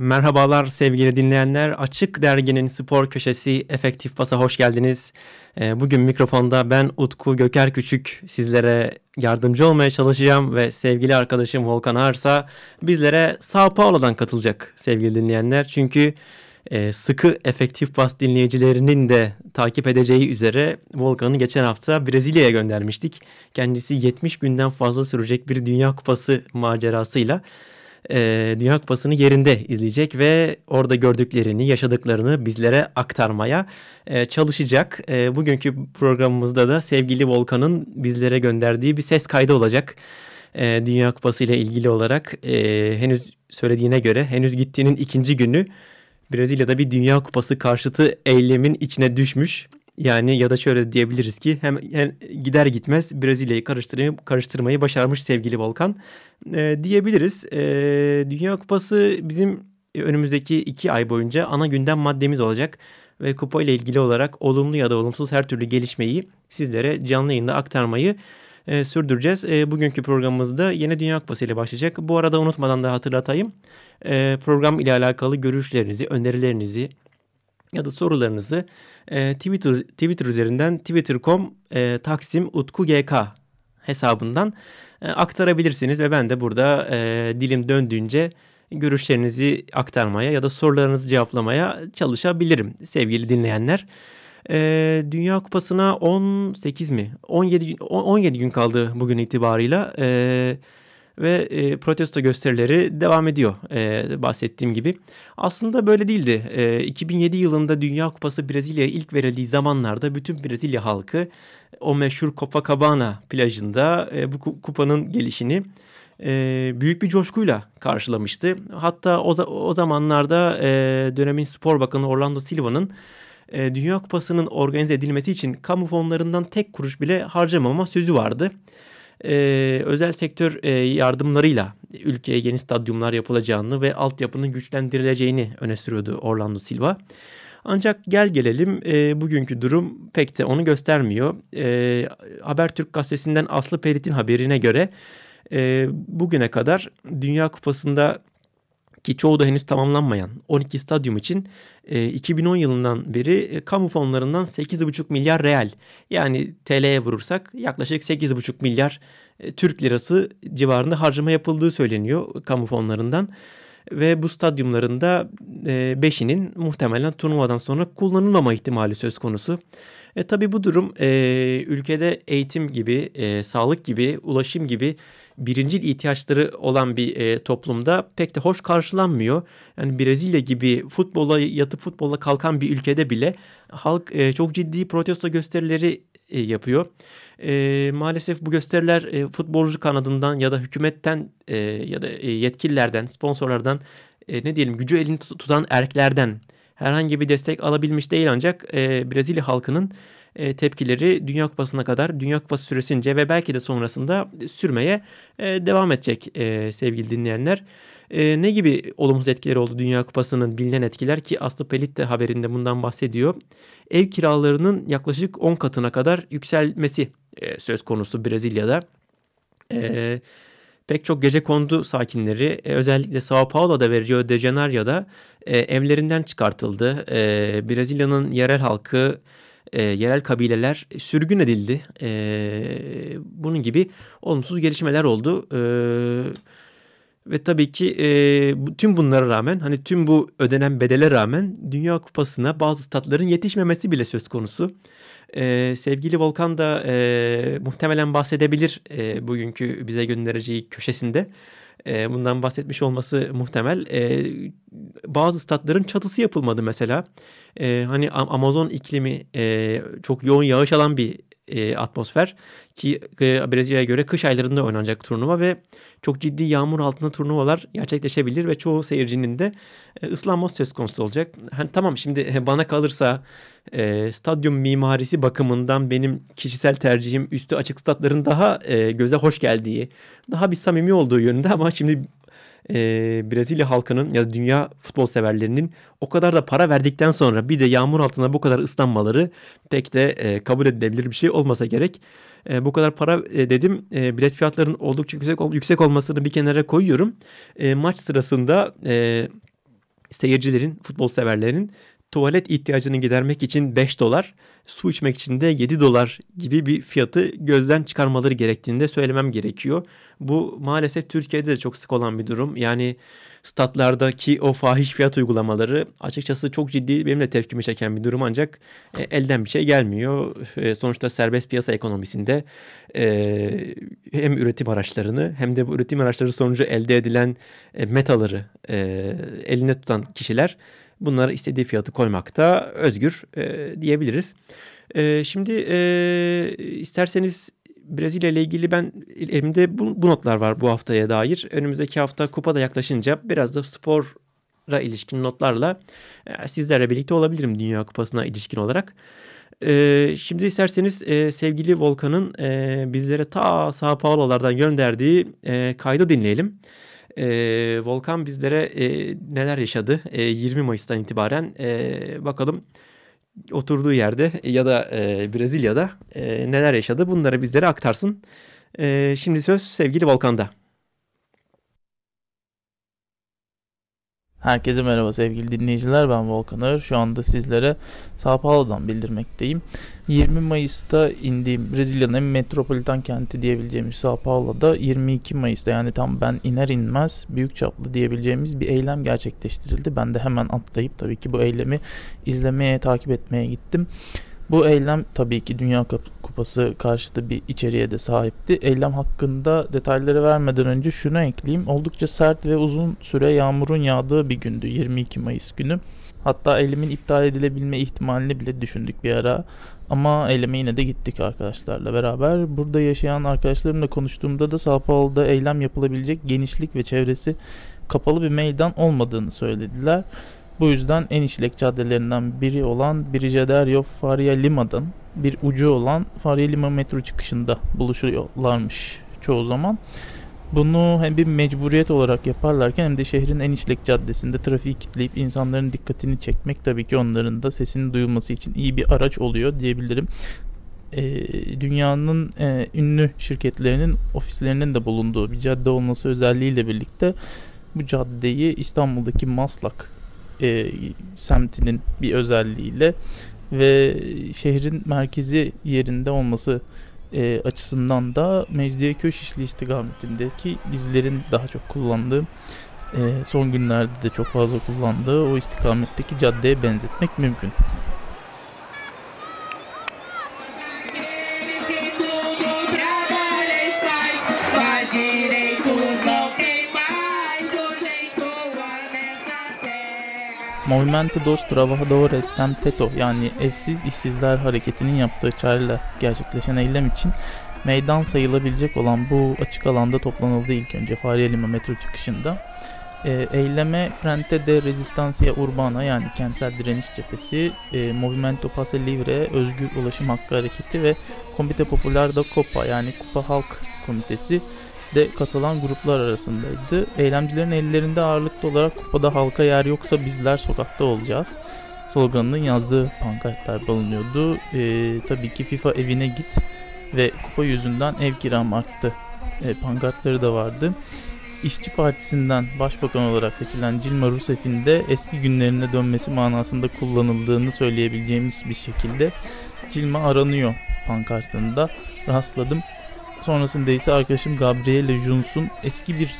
Merhabalar sevgili dinleyenler. Açık Dergi'nin spor köşesi Efektif Pas'a hoş geldiniz. Ee, bugün mikrofonda ben Utku Göker Küçük sizlere yardımcı olmaya çalışacağım ve sevgili arkadaşım Volkan Arsa bizlere Sao Paulo'dan katılacak sevgili dinleyenler. Çünkü e, sıkı Efektif Pas dinleyicilerinin de takip edeceği üzere Volkan'ı geçen hafta Brezilya'ya göndermiştik. Kendisi 70 günden fazla sürecek bir Dünya Kupası macerasıyla e, Dünya Kupası'nı yerinde izleyecek ve orada gördüklerini, yaşadıklarını bizlere aktarmaya e, çalışacak. E, bugünkü programımızda da sevgili Volkan'ın bizlere gönderdiği bir ses kaydı olacak. E, Dünya Kupası ile ilgili olarak e, henüz söylediğine göre henüz gittiğinin ikinci günü Brezilya'da bir Dünya Kupası karşıtı eylemin içine düşmüş. Yani ya da şöyle diyebiliriz ki hem, hem gider gitmez Brezilya'yı karıştırmayı, karıştırmayı başarmış sevgili Volkan e, diyebiliriz. E, Dünya Kupası bizim önümüzdeki iki ay boyunca ana gündem maddemiz olacak. Ve kupa ile ilgili olarak olumlu ya da olumsuz her türlü gelişmeyi sizlere canlı yayında aktarmayı e, sürdüreceğiz. E, bugünkü programımızda yeni Dünya Kupası ile başlayacak. Bu arada unutmadan da hatırlatayım. E, program ile alakalı görüşlerinizi, önerilerinizi ya da sorularınızı e, Twitter, Twitter üzerinden twitter.com e, taksim utku gk hesabından e, aktarabilirsiniz ve ben de burada e, dilim döndüğünce görüşlerinizi aktarmaya ya da sorularınızı cevaplamaya çalışabilirim sevgili dinleyenler. E, Dünya Kupası'na 18 mi? 17 17 gün kaldı bugün itibarıyla. E, ve e, protesto gösterileri devam ediyor e, bahsettiğim gibi. Aslında böyle değildi. E, 2007 yılında Dünya Kupası Brezilya'ya ilk verildiği zamanlarda bütün Brezilya halkı o meşhur Copacabana plajında e, bu kupanın gelişini e, büyük bir coşkuyla karşılamıştı. Hatta o, o zamanlarda e, dönemin spor bakanı Orlando Silva'nın e, Dünya Kupası'nın organize edilmesi için kamu fonlarından tek kuruş bile harcamama sözü vardı e, özel sektör e, yardımlarıyla ülkeye yeni stadyumlar yapılacağını ve altyapının güçlendirileceğini öne sürüyordu Orlando Silva. Ancak gel gelelim e, bugünkü durum pek de onu göstermiyor. E, Habertürk gazetesinden Aslı Perit'in haberine göre e, bugüne kadar Dünya Kupası'nda ki çoğu da henüz tamamlanmayan 12 stadyum için e, 2010 yılından beri e, kamu fonlarından 8,5 milyar real yani TL'ye vurursak yaklaşık 8,5 milyar e, Türk lirası civarında harcama yapıldığı söyleniyor kamu fonlarından. Ve bu stadyumlarında e, beşinin muhtemelen turnuvadan sonra kullanılmama ihtimali söz konusu. E, tabii bu durum e, ülkede eğitim gibi, e, sağlık gibi, ulaşım gibi birincil ihtiyaçları olan bir e, toplumda pek de hoş karşılanmıyor. Yani Brezilya gibi futbola yatıp futbola kalkan bir ülkede bile halk e, çok ciddi protesto gösterileri e, yapıyor. E, maalesef bu gösteriler e, futbolcu kanadından ya da hükümetten e, ya da e, yetkililerden, sponsorlardan e, ne diyelim gücü elini tutan erklerden herhangi bir destek alabilmiş değil ancak e, Brezilya halkının e, tepkileri Dünya Kupası'na kadar Dünya Kupası süresince ve belki de sonrasında sürmeye e, devam edecek e, sevgili dinleyenler. E, ne gibi olumsuz etkileri oldu Dünya Kupası'nın bilinen etkiler ki Aslı Pelit de haberinde bundan bahsediyor. Ev kiralarının yaklaşık 10 katına kadar yükselmesi e, söz konusu Brezilya'da. E, pek çok gece kondu sakinleri e, özellikle Sao Paulo'da ve Rio de Janeiro'da e, evlerinden çıkartıldı. E, Brezilya'nın yerel halkı yerel kabileler sürgün edildi. Bunun gibi olumsuz gelişmeler oldu. Ve tabii ki e, tüm bunlara rağmen hani tüm bu ödenen bedele rağmen Dünya Kupası'na bazı statların yetişmemesi bile söz konusu. E, sevgili Volkan da e, muhtemelen bahsedebilir e, bugünkü bize göndereceği köşesinde. E, bundan bahsetmiş olması muhtemel. E, bazı statların çatısı yapılmadı mesela. E, hani Amazon iklimi e, çok yoğun yağış alan bir e, atmosfer ki e, Brezilya'ya göre kış aylarında oynanacak turnuva ve çok ciddi yağmur altında turnuvalar gerçekleşebilir ve çoğu seyircinin de e, ıslanması söz konusu olacak. Hani tamam şimdi e, bana kalırsa e, stadyum mimarisi bakımından benim kişisel tercihim üstü açık statların daha e, göze hoş geldiği, daha bir samimi olduğu yönünde ama şimdi e, Brezilya halkının ya da dünya futbol severlerinin o kadar da para verdikten sonra bir de yağmur altında bu kadar ıslanmaları pek de e, kabul edilebilir bir şey olmasa gerek. E, bu kadar para e, dedim e, bilet fiyatlarının oldukça yüksek, yüksek olmasını bir kenara koyuyorum. E, maç sırasında e, seyircilerin, futbol severlerin tuvalet ihtiyacını gidermek için 5 dolar, su içmek için de 7 dolar gibi bir fiyatı gözden çıkarmaları gerektiğini de söylemem gerekiyor. Bu maalesef Türkiye'de de çok sık olan bir durum. Yani statlardaki o fahiş fiyat uygulamaları açıkçası çok ciddi benim de tepkimi çeken bir durum ancak e, elden bir şey gelmiyor. E, sonuçta serbest piyasa ekonomisinde e, hem üretim araçlarını hem de bu üretim araçları sonucu elde edilen e, metaları e, eline tutan kişiler bunlara istediği fiyatı koymakta özgür e, diyebiliriz. E, şimdi e, isterseniz Brezilya ile ilgili ben elimde bu, bu notlar var bu haftaya dair. Önümüzdeki hafta kupa da yaklaşınca biraz da spora ilişkin notlarla e, sizlerle birlikte olabilirim Dünya Kupası'na ilişkin olarak. E, şimdi isterseniz e, sevgili Volkan'ın e, bizlere ta Sao Paulo'lardan gönderdiği kaydı dinleyelim. E, Volkan bizlere e, neler yaşadı e, 20 Mayıs'tan itibaren e, bakalım oturduğu yerde ya da e, Brezilya'da e, neler yaşadı bunları bizlere aktarsın. E, şimdi söz sevgili Volkan'da. Herkese merhaba sevgili dinleyiciler ben Volkan Şu anda sizlere Sao Paulo'dan bildirmekteyim. 20 Mayıs'ta indiğim Brezilya'nın metropolitan kenti diyebileceğimiz Sao Paulo'da 22 Mayıs'ta yani tam ben iner inmez büyük çaplı diyebileceğimiz bir eylem gerçekleştirildi. Ben de hemen atlayıp tabii ki bu eylemi izlemeye takip etmeye gittim. Bu eylem tabii ki Dünya Kupası karşıtı bir içeriğe de sahipti. Eylem hakkında detayları vermeden önce şunu ekleyeyim. Oldukça sert ve uzun süre yağmurun yağdığı bir gündü 22 Mayıs günü. Hatta eylemin iptal edilebilme ihtimalini bile düşündük bir ara. Ama eyleme yine de gittik arkadaşlarla beraber. Burada yaşayan arkadaşlarımla konuştuğumda da Sao Paulo'da eylem yapılabilecek genişlik ve çevresi kapalı bir meydan olmadığını söylediler. Bu yüzden en işlek caddelerinden biri olan Brigadeiro Faria Lima'dan bir ucu olan Faria Lima metro çıkışında buluşuyorlarmış çoğu zaman. Bunu hem bir mecburiyet olarak yaparlarken hem de şehrin en işlek caddesinde trafiği kitleyip insanların dikkatini çekmek tabii ki onların da sesinin duyulması için iyi bir araç oluyor diyebilirim. Ee, dünyanın e, ünlü şirketlerinin ofislerinin de bulunduğu bir cadde olması özelliğiyle birlikte bu caddeyi İstanbul'daki Maslak e, semtinin bir özelliğiyle ve şehrin merkezi yerinde olması e, açısından da Mecidiyeköy Şişli istikametindeki bizlerin daha çok kullandığı e, son günlerde de çok fazla kullandığı o istikametteki caddeye benzetmek mümkün. Movimento dos Trabajadores Sem Teto yani Evsiz İşsizler Hareketi'nin yaptığı çağrıyla gerçekleşen eylem için meydan sayılabilecek olan bu açık alanda toplanıldı ilk önce Fahriye Lima metro çıkışında. E, eyleme Frente de Resistancia Urbana yani kentsel direniş cephesi, e, Movimento Passe Libre, Özgür Ulaşım Hakkı Hareketi ve Komite Popular da Copa yani Kupa Halk Komitesi de katılan gruplar arasındaydı. Eylemcilerin ellerinde ağırlıklı olarak kupada halka yer yoksa bizler sokakta olacağız sloganının yazdığı pankartlar bulunuyordu. Ee, tabii ki FIFA evine git ve kupa yüzünden ev kiram arttı e, pankartları da vardı. İşçi Partisi'nden başbakan olarak seçilen Dilma Rousseff'in de eski günlerine dönmesi manasında kullanıldığını söyleyebileceğimiz bir şekilde Dilma aranıyor pankartında rastladım. Sonrasında ise arkadaşım Gabriele Juns'un eski bir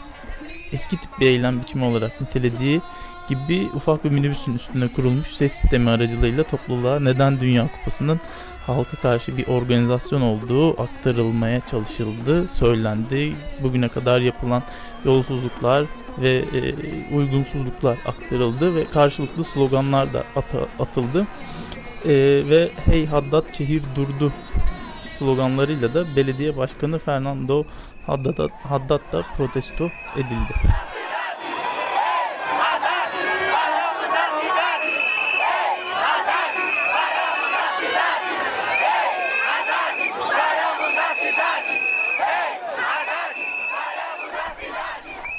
eski tip bir eylem biçimi olarak nitelediği gibi ufak bir minibüsün üstüne kurulmuş ses sistemi aracılığıyla topluluğa neden Dünya Kupası'nın halka karşı bir organizasyon olduğu aktarılmaya çalışıldı, söylendi. Bugüne kadar yapılan yolsuzluklar ve e, uygunsuzluklar aktarıldı ve karşılıklı sloganlar da at atıldı. E, ve hey Haddad şehir durdu sloganlarıyla da belediye başkanı Fernando Haddad, da protesto edildi.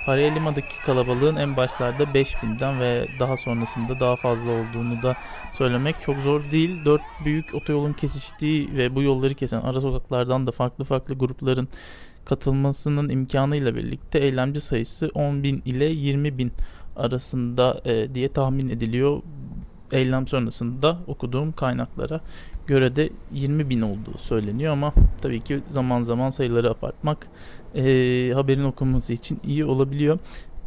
Faria Lima'daki kalabalığın en başlarda 5000'den ve daha sonrasında daha fazla olduğunu da söylemek çok zor değil. Dört büyük otoyolun kesiştiği ve bu yolları kesen ara sokaklardan da farklı farklı grupların katılmasının imkanıyla birlikte eylemci sayısı 10.000 ile 20.000 arasında e, diye tahmin ediliyor. Eylem sonrasında okuduğum kaynaklara göre de 20 bin olduğu söyleniyor ama tabii ki zaman zaman sayıları apartmak e, haberin okunması için iyi olabiliyor.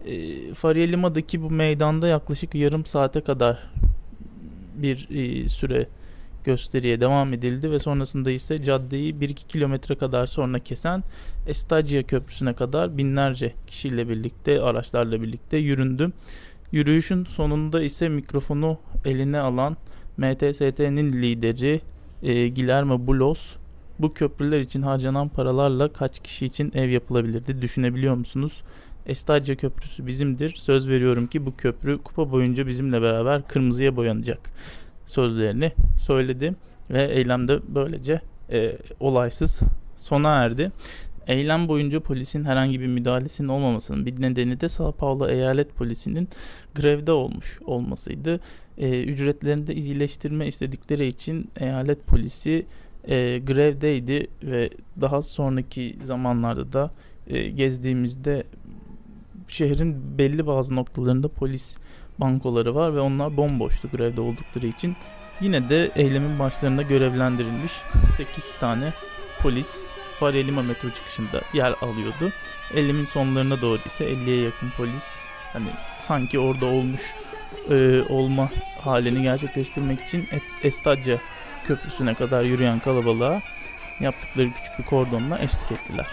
E, Faria Lima'daki bu meydanda yaklaşık yarım saate kadar bir e, süre gösteriye devam edildi ve sonrasında ise caddeyi 1-2 kilometre kadar sonra kesen Estacia Köprüsü'ne kadar binlerce kişiyle birlikte, araçlarla birlikte yüründü. Yürüyüşün sonunda ise mikrofonu eline alan MTST'nin lideri e, Guillermo Bulos bu köprüler için harcanan paralarla kaç kişi için ev yapılabilirdi düşünebiliyor musunuz? Estacia Köprüsü bizimdir. Söz veriyorum ki bu köprü kupa boyunca bizimle beraber kırmızıya boyanacak sözlerini söyledi ve eylemde böylece e, olaysız sona erdi. Eylem boyunca polisin herhangi bir müdahalesinin olmamasının bir nedeni de Sao Paulo eyalet polisinin grevde olmuş olmasıydı. E, ücretlerini de iyileştirme istedikleri için eyalet polisi e, grevdeydi ve daha sonraki zamanlarda da e, gezdiğimizde şehrin belli bazı noktalarında polis bankoları var ve onlar bomboştu grevde oldukları için. Yine de eylemin başlarında görevlendirilmiş 8 tane polis Faria Lima metro çıkışında yer alıyordu. Eylemin sonlarına doğru ise 50'ye yakın polis hani sanki orada olmuş e, olma halini gerçekleştirmek için Et, Estacia köprüsüne kadar yürüyen kalabalığa yaptıkları küçük bir kordonla eşlik ettiler.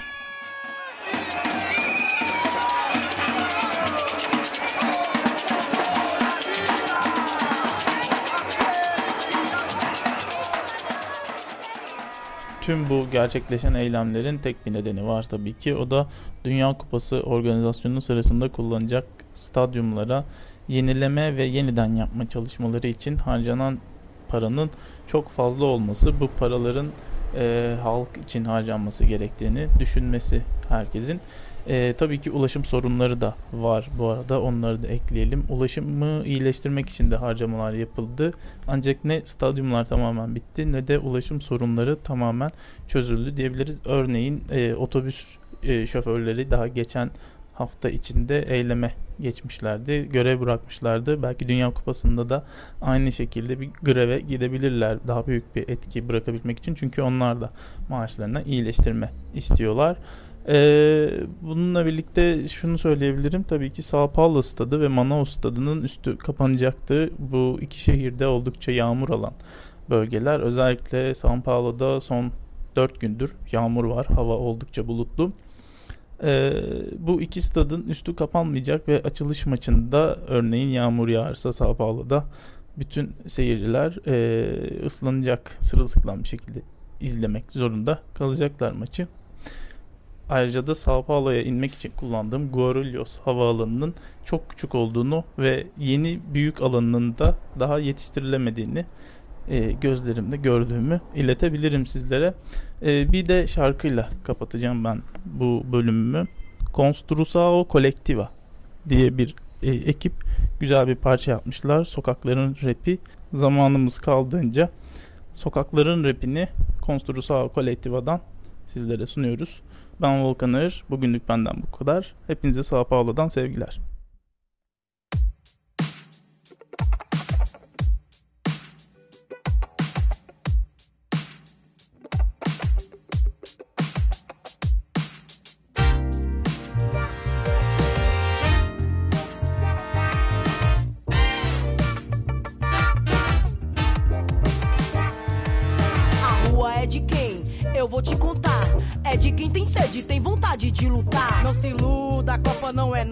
Tüm bu gerçekleşen eylemlerin tek bir nedeni var tabii ki. O da Dünya Kupası organizasyonu sırasında kullanacak stadyumlara yenileme ve yeniden yapma çalışmaları için harcanan paranın çok fazla olması, bu paraların e, halk için harcanması gerektiğini düşünmesi herkesin. E, tabii ki ulaşım sorunları da var bu arada onları da ekleyelim. Ulaşımı iyileştirmek için de harcamalar yapıldı. Ancak ne stadyumlar tamamen bitti ne de ulaşım sorunları tamamen çözüldü diyebiliriz. Örneğin e, otobüs e, şoförleri daha geçen hafta içinde eyleme geçmişlerdi. Görev bırakmışlardı. Belki Dünya Kupası'nda da aynı şekilde bir greve gidebilirler. Daha büyük bir etki bırakabilmek için. Çünkü onlar da maaşlarına iyileştirme istiyorlar. Ee, bununla birlikte şunu söyleyebilirim. Tabii ki Sao Paulo stadı ve Manaus stadının üstü kapanacaktı. Bu iki şehirde oldukça yağmur alan bölgeler. Özellikle Sao Paulo'da son 4 gündür yağmur var. Hava oldukça bulutlu. Ee, bu iki stadın üstü kapanmayacak ve açılış maçında örneğin yağmur yağarsa Sao Paulo'da bütün seyirciler e, ıslanacak sırılsıklam bir şekilde izlemek zorunda kalacaklar maçı. Ayrıca da Sao Paulo'ya inmek için kullandığım Guarulhos havaalanının çok küçük olduğunu ve yeni büyük alanının da daha yetiştirilemediğini e, gözlerimde gördüğümü iletebilirim sizlere. E, bir de şarkıyla kapatacağım ben bu bölümümü. Construção Collectiva diye bir e, ekip güzel bir parça yapmışlar. Sokakların rapi zamanımız kaldığınca sokakların rapini Construção Collectiva'dan sizlere sunuyoruz. Ben Volkan Ağır. Bugünlük benden bu kadar. Hepinize Sao Paulo'dan sevgiler.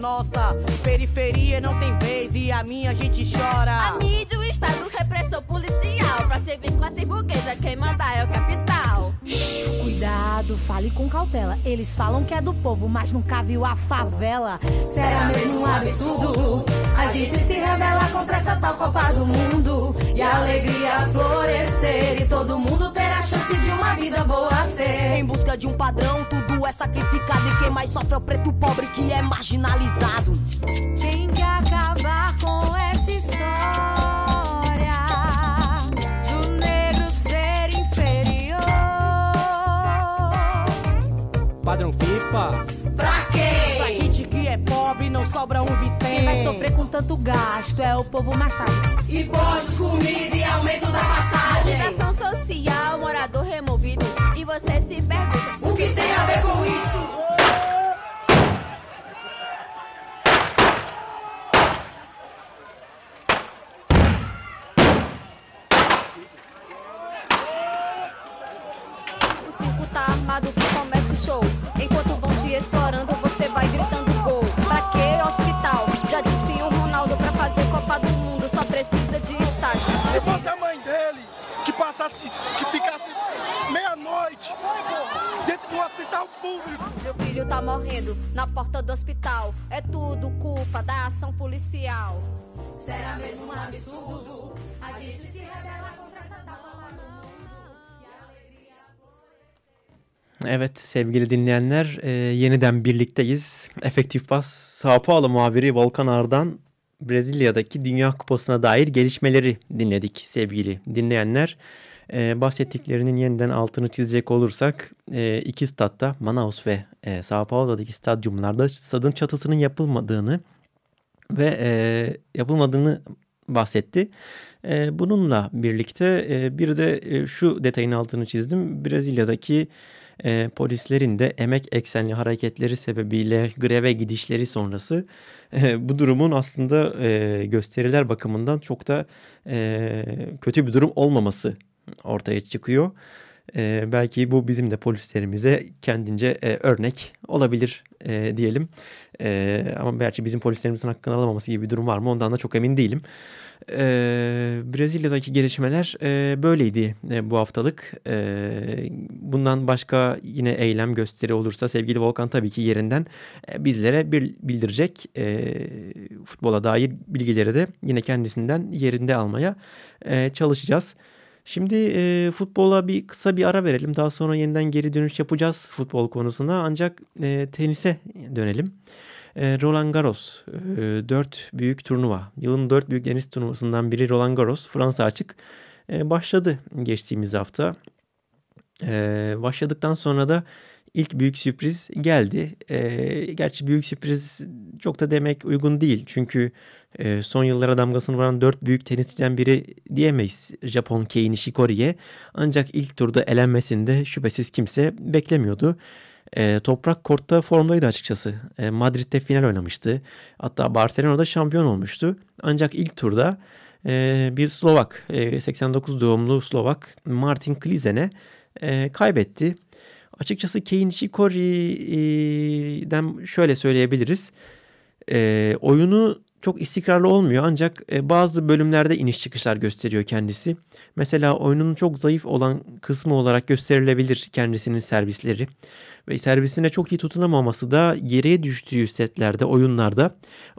Nossa. Periferia não tem vez e a minha gente chora. A mídia, o Estado, repressor policial. Pra servir classe burguesa, quem manda é o capital. Shhh. tudo, fale com cautela. Eles falam que é do povo, mas nunca viu a favela. Será mesmo um absurdo? A gente se rebela contra essa tal Copa do Mundo. E a alegria florescer. E todo mundo ter a chance de uma vida boa ter. Em busca de um padrão, tudo é sacrificado. E quem mais sofre é o preto pobre que é marginalizado. Quem quer acabar com essa história do negro ser inferior? Padrão FIFA. Pra quê? Pra gente que é pobre, não sobra um vitém. Quem vai sofrer com tanto gasto é o povo mais tarde. Impostos, comida e aumento da passagem. Organização social, morador removido. E você se pergunta: O que tem a ver com isso? o circo tá armado que comece o show. Que passasse, que ficasse meia-noite dentro de um hospital público. Meu filho tá morrendo na porta do hospital. É tudo culpa da ação policial. Será mesmo um absurdo? A gente se rebela contra essa Mundo. E a alegria Evet sevgili dinleyenler e, yeniden birlikteyiz. Efektif Bas Sao Paulo muhabiri Volkan Ardan Brezilya'daki Dünya Kupası'na dair gelişmeleri dinledik sevgili dinleyenler. E, bahsettiklerinin yeniden altını çizecek olursak e, iki statta Manaus ve e, Sao Paulo'daki stadyumlarda stadın çatısının yapılmadığını ve e, yapılmadığını bahsetti. E, bununla birlikte e, bir de e, şu detayın altını çizdim. Brezilya'daki e, polislerin de emek eksenli hareketleri sebebiyle greve gidişleri sonrası e, bu durumun aslında e, gösteriler bakımından çok da e, kötü bir durum olmaması ortaya çıkıyor. E, belki bu bizim de polislerimize kendince e, örnek olabilir e, diyelim. E, ama belki bizim polislerimizin hakkını alamaması gibi bir durum var mı ondan da çok emin değilim. E, Brezilya'daki gelişmeler e, böyleydi e, bu haftalık. E, bundan başka yine eylem gösteri olursa sevgili Volkan tabii ki yerinden e, bizlere bir bildirecek. E, futbola dair bilgileri de yine kendisinden yerinde almaya e, çalışacağız. Şimdi e, futbola bir kısa bir ara verelim. Daha sonra yeniden geri dönüş yapacağız futbol konusuna. Ancak e, tenise dönelim. E, Roland Garros, e, 4 büyük turnuva. Yılın 4 büyük tenis turnuvasından biri Roland Garros. Fransa açık e, başladı geçtiğimiz hafta. E, başladıktan sonra da ilk büyük sürpriz geldi. E, gerçi büyük sürpriz çok da demek uygun değil. Çünkü e, son yıllara damgasını vuran dört büyük tenisçiden biri diyemeyiz Japon Kei Nishikori'ye. Ancak ilk turda elenmesinde şüphesiz kimse beklemiyordu. E, toprak kortta formdaydı açıkçası. E, Madrid'de final oynamıştı. Hatta Barcelona'da şampiyon olmuştu. Ancak ilk turda e, bir Slovak, e, 89 doğumlu Slovak Martin Klizen'e e, kaybetti. Açıkçası Kei Nishikori'den şöyle söyleyebiliriz. E, oyunu çok istikrarlı olmuyor ancak e, bazı bölümlerde iniş çıkışlar gösteriyor kendisi. Mesela oyunun çok zayıf olan kısmı olarak gösterilebilir kendisinin servisleri. Ve servisine çok iyi tutunamaması da geriye düştüğü setlerde, oyunlarda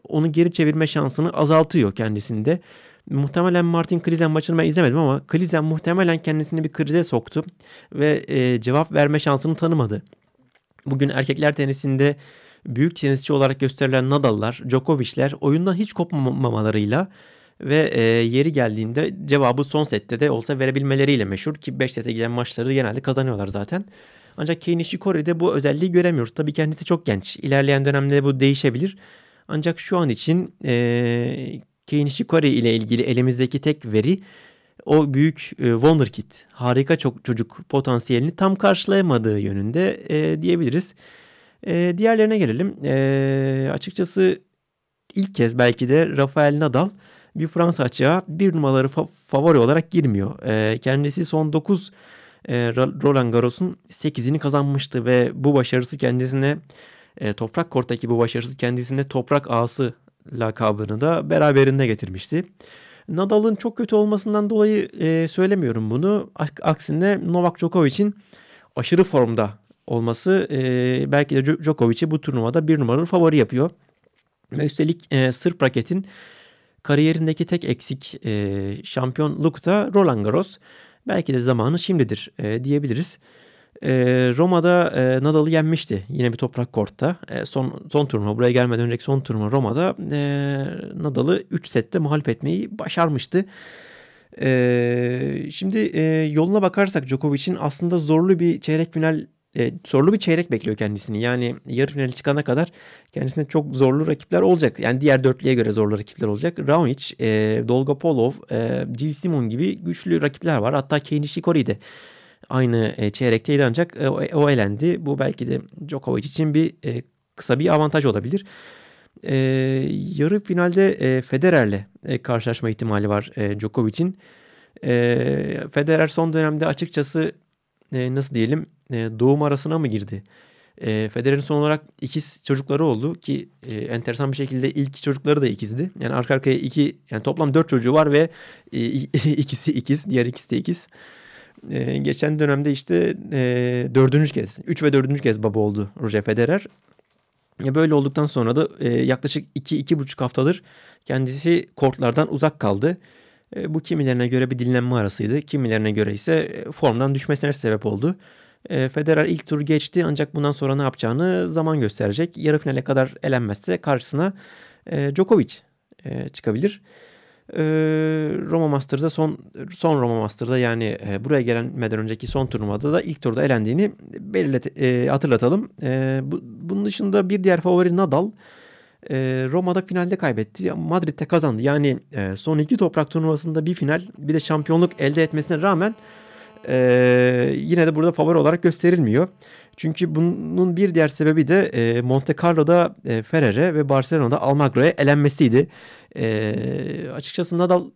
onu geri çevirme şansını azaltıyor kendisinde. Muhtemelen Martin Klizen maçını ben izlemedim ama Klizen muhtemelen kendisini bir krize soktu ve e, cevap verme şansını tanımadı. Bugün erkekler tenisinde büyük tenisçi olarak gösterilen Nadal'lar, Djokovic'ler oyundan hiç kopmamalarıyla ve e, yeri geldiğinde cevabı son sette de olsa verebilmeleriyle meşhur ki 5 sete giden maçları genelde kazanıyorlar zaten. Ancak Kei Nishikori'de bu özelliği göremiyoruz. Tabii kendisi çok genç. İlerleyen dönemde bu değişebilir. Ancak şu an için e, Kei Nishikori ile ilgili elimizdeki tek veri o büyük e, wonderkid, harika çok çocuk potansiyelini tam karşılayamadığı yönünde e, diyebiliriz. E, diğerlerine gelelim. E, açıkçası ilk kez belki de Rafael Nadal bir Fransa açığa bir numaraları fa- favori olarak girmiyor. E, kendisi son 9 e, Roland Garros'un 8'ini kazanmıştı ve bu başarısı kendisine e, toprak korttaki bu başarısı kendisine toprak ağası lakabını da beraberinde getirmişti. Nadal'ın çok kötü olmasından dolayı e, söylemiyorum bunu. Aksine Novak Djokovic'in aşırı formda olması e, belki de Djokovic'i bu turnuvada bir numaralı favori yapıyor. Ve üstelik e, Sırp raketin kariyerindeki tek eksik e, şampiyonluk da Roland Garros. Belki de zamanı şimdidir e, diyebiliriz. E, Roma'da e, Nadal'ı yenmişti. Yine bir toprak kortta. E, son son turnuva buraya gelmeden önceki son turnuva Roma'da e, Nadal'ı 3 sette mağlup etmeyi başarmıştı. E, şimdi e, yoluna bakarsak Djokovic'in aslında zorlu bir çeyrek final e, zorlu bir çeyrek bekliyor kendisini. Yani yarı finale çıkana kadar kendisine çok zorlu rakipler olacak. Yani diğer dörtlüye göre zorlu rakipler olacak. Raonic, e, Dolgopolov, e, Gilles Simon gibi güçlü rakipler var. Hatta Kei Nishikori de aynı e, çeyrekteydi ancak e, o, o elendi. Bu belki de Djokovic için bir e, kısa bir avantaj olabilir. E, yarı finalde e, Federer'le e, karşılaşma ihtimali var e, Djokovic'in. E, Federer son dönemde açıkçası e, nasıl diyelim e, doğum arasına mı girdi? E, Federer'in son olarak ikiz çocukları oldu ki e, enteresan bir şekilde ilk çocukları da ikizdi. Yani arka arkaya iki yani toplam dört çocuğu var ve e, ikisi ikiz diğer ikisi de ikiz. E, geçen dönemde işte e, dördüncü kez üç ve dördüncü kez baba oldu Roger Federer. E, böyle olduktan sonra da e, yaklaşık iki iki buçuk haftadır kendisi kortlardan uzak kaldı. E, bu kimilerine göre bir dinlenme arasıydı. Kimilerine göre ise e, formdan düşmesine sebep oldu. E, Federer ilk tur geçti ancak bundan sonra ne yapacağını zaman gösterecek. Yarı finale kadar elenmezse karşısına Djokovic çıkabilir. Roma Masters'da son son Roma Masters'da yani buraya gelmeden önceki son turnuvada da ilk turda elendiğini belirlet hatırlatalım. bunun dışında bir diğer favori Nadal e, Roma'da finalde kaybetti. Madrid'de kazandı. Yani e, son iki toprak turnuvasında bir final bir de şampiyonluk elde etmesine rağmen e, yine de burada favori olarak gösterilmiyor. Çünkü bunun bir diğer sebebi de e, Monte Carlo'da e, Ferrer'e ve Barcelona'da Almagro'ya elenmesiydi. E, açıkçası Nadal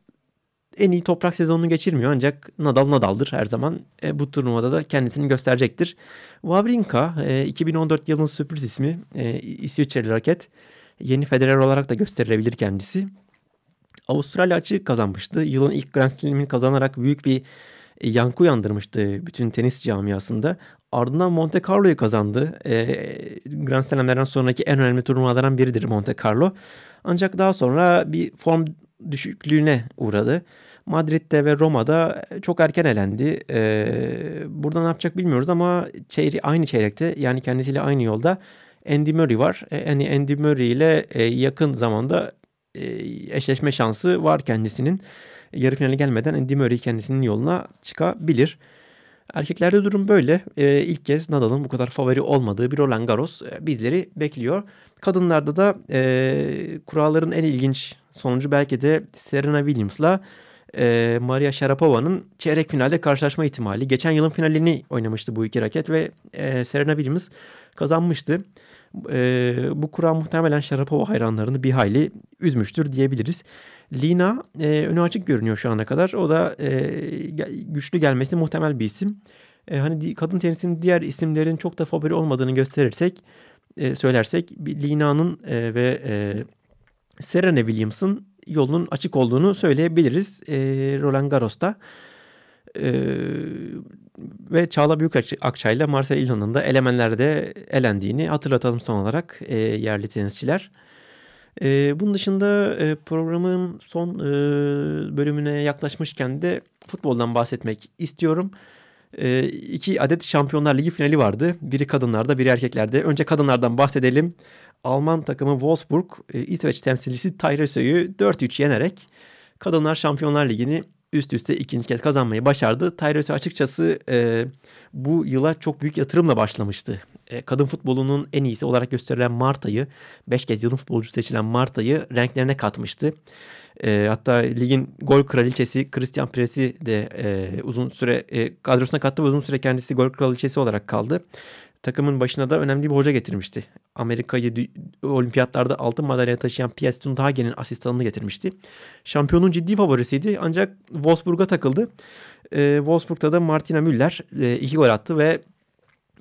en iyi toprak sezonunu geçirmiyor ancak Nadal Nadal'dır her zaman. E, bu turnuvada da kendisini gösterecektir. Wawrinka e, 2014 yılının sürpriz ismi e, İsviçreli raket yeni Federer olarak da gösterilebilir kendisi. Avustralya açığı kazanmıştı. Yılın ilk Grand Slam'ini kazanarak büyük bir e, yankı uyandırmıştı bütün tenis camiasında. Ardından Monte Carlo'yu kazandı. E, Grand Slam'lerden sonraki en önemli turnuvalardan biridir Monte Carlo. Ancak daha sonra bir form düşüklüğüne uğradı. Madrid'de ve Roma'da çok erken elendi. Ee, burada ne yapacak bilmiyoruz ama çeyre aynı çeyrekte yani kendisiyle aynı yolda Andy Murray var. Yani Andy Murray ile e, yakın zamanda e, eşleşme şansı var kendisinin. Yarı finale gelmeden Andy Murray kendisinin yoluna çıkabilir. Erkeklerde durum böyle. Ee, ilk kez Nadal'ın bu kadar favori olmadığı bir Roland Garros bizleri bekliyor. Kadınlarda da e, kuralların en ilginç sonucu belki de Serena Williams'la e, Maria Sharapova'nın çeyrek finalde karşılaşma ihtimali. Geçen yılın finalini oynamıştı bu iki raket ve e, Serena Williams kazanmıştı. E, bu kura muhtemelen Sharapova hayranlarını bir hayli üzmüştür diyebiliriz. Lina e, önü açık görünüyor şu ana kadar. O da e, güçlü gelmesi muhtemel bir isim. E, hani kadın tenisinin diğer isimlerin çok da favori olmadığını gösterirsek, e, söylersek Lina'nın e, ve e, Serena Williams'ın yolunun açık olduğunu söyleyebiliriz e, Roland Garros'ta. E, ve Çağla Büyükakça ile Marcel İlhan'ın da elemenlerde elendiğini hatırlatalım son olarak e, yerli tenisçiler. E, bunun dışında e, programın son e, bölümüne yaklaşmışken de futboldan bahsetmek istiyorum. E, iki adet Şampiyonlar Ligi finali vardı. Biri kadınlarda, biri erkeklerde. Önce kadınlardan bahsedelim. Alman takımı Wolfsburg, e, İsveç temsilcisi Tyresö'yü 4-3 yenerek Kadınlar Şampiyonlar Ligi'ni üst üste ikinci kez kazanmayı başardı. Tyrese açıkçası e, bu yıla çok büyük yatırımla başlamıştı. E, kadın futbolunun en iyisi olarak gösterilen Marta'yı, 5 kez yılın futbolcusu seçilen Marta'yı renklerine katmıştı. E, hatta ligin gol kraliçesi Christian Presi de e, uzun süre e, kadrosuna kattı ve uzun süre kendisi gol kraliçesi olarak kaldı takımın başına da önemli bir hoca getirmişti. Amerika'yı olimpiyatlarda altın madalya taşıyan Piet Stundhagen'in asistanını getirmişti. Şampiyonun ciddi favorisiydi ancak Wolfsburg'a takıldı. E, Wolfsburg'da da Martina Müller e, iki gol attı ve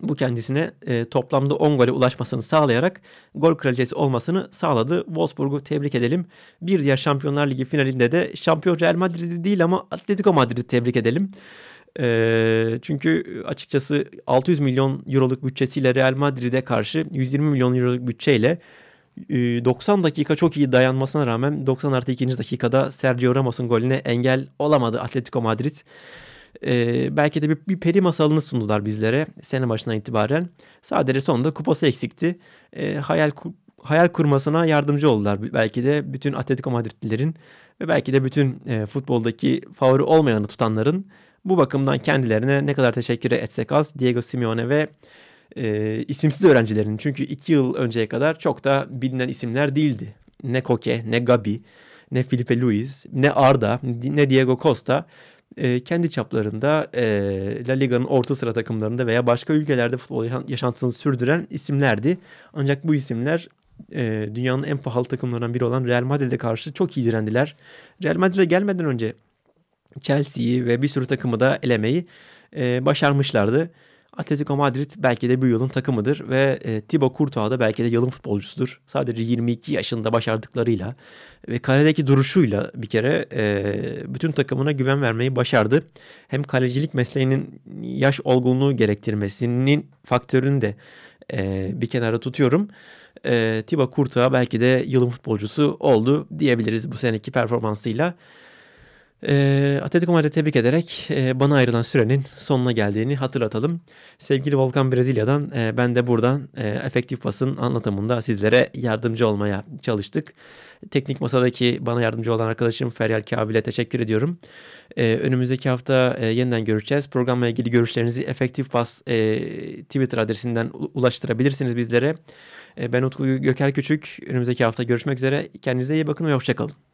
bu kendisine e, toplamda 10 gole ulaşmasını sağlayarak gol kraliçesi olmasını sağladı. Wolfsburg'u tebrik edelim. Bir diğer Şampiyonlar Ligi finalinde de şampiyon Real Madrid'i değil ama Atletico Madrid'i tebrik edelim. E, çünkü açıkçası 600 milyon euroluk bütçesiyle Real Madrid'e karşı 120 milyon euroluk bütçeyle 90 dakika çok iyi dayanmasına rağmen 90 artı 2. dakikada Sergio Ramos'un golüne engel olamadı Atletico Madrid. Ee, belki de bir, bir peri masalını sundular bizlere sene başına itibaren. Sadece sonunda kupası eksikti. Ee, hayal hayal kurmasına yardımcı oldular belki de bütün Atletico Madridlilerin ve belki de bütün e, futboldaki favori olmayanı tutanların bu bakımdan kendilerine ne kadar teşekkür etsek az Diego Simeone ve e, isimsiz öğrencilerin çünkü iki yıl önceye kadar çok da bilinen isimler değildi. Ne Koke, ne Gabi, ne Felipe Luis, ne Arda, ne Diego Costa e, kendi çaplarında e, La Liga'nın orta sıra takımlarında veya başka ülkelerde futbol yaşantısını sürdüren isimlerdi. Ancak bu isimler e, dünyanın en pahalı takımlarından biri olan Real Madrid'e karşı çok iyi direndiler. Real Madrid'e gelmeden önce Chelsea'yi ve bir sürü takımı da elemeyi e, başarmışlardı. Atletico Madrid belki de bu yılın takımıdır ve e, Thibaut Courtois da belki de yılın futbolcusudur. Sadece 22 yaşında başardıklarıyla ve kaledeki duruşuyla bir kere e, bütün takımına güven vermeyi başardı. Hem kalecilik mesleğinin yaş olgunluğu gerektirmesinin faktörünü de e, bir kenara tutuyorum. E, Thibaut Courtois belki de yılın futbolcusu oldu diyebiliriz bu seneki performansıyla. E, Atletico Madrid'i tebrik ederek e, bana ayrılan sürenin sonuna geldiğini hatırlatalım. Sevgili Volkan Brezilya'dan e, ben de buradan e, efektif pasın anlatımında sizlere yardımcı olmaya çalıştık. Teknik masadaki bana yardımcı olan arkadaşım Feryal Kabil'e teşekkür ediyorum. E, önümüzdeki hafta e, yeniden görüşeceğiz. Programla ilgili görüşlerinizi efektif pas e, Twitter adresinden ulaştırabilirsiniz bizlere. E, ben Utku Göker Küçük. Önümüzdeki hafta görüşmek üzere. Kendinize iyi bakın ve hoşçakalın.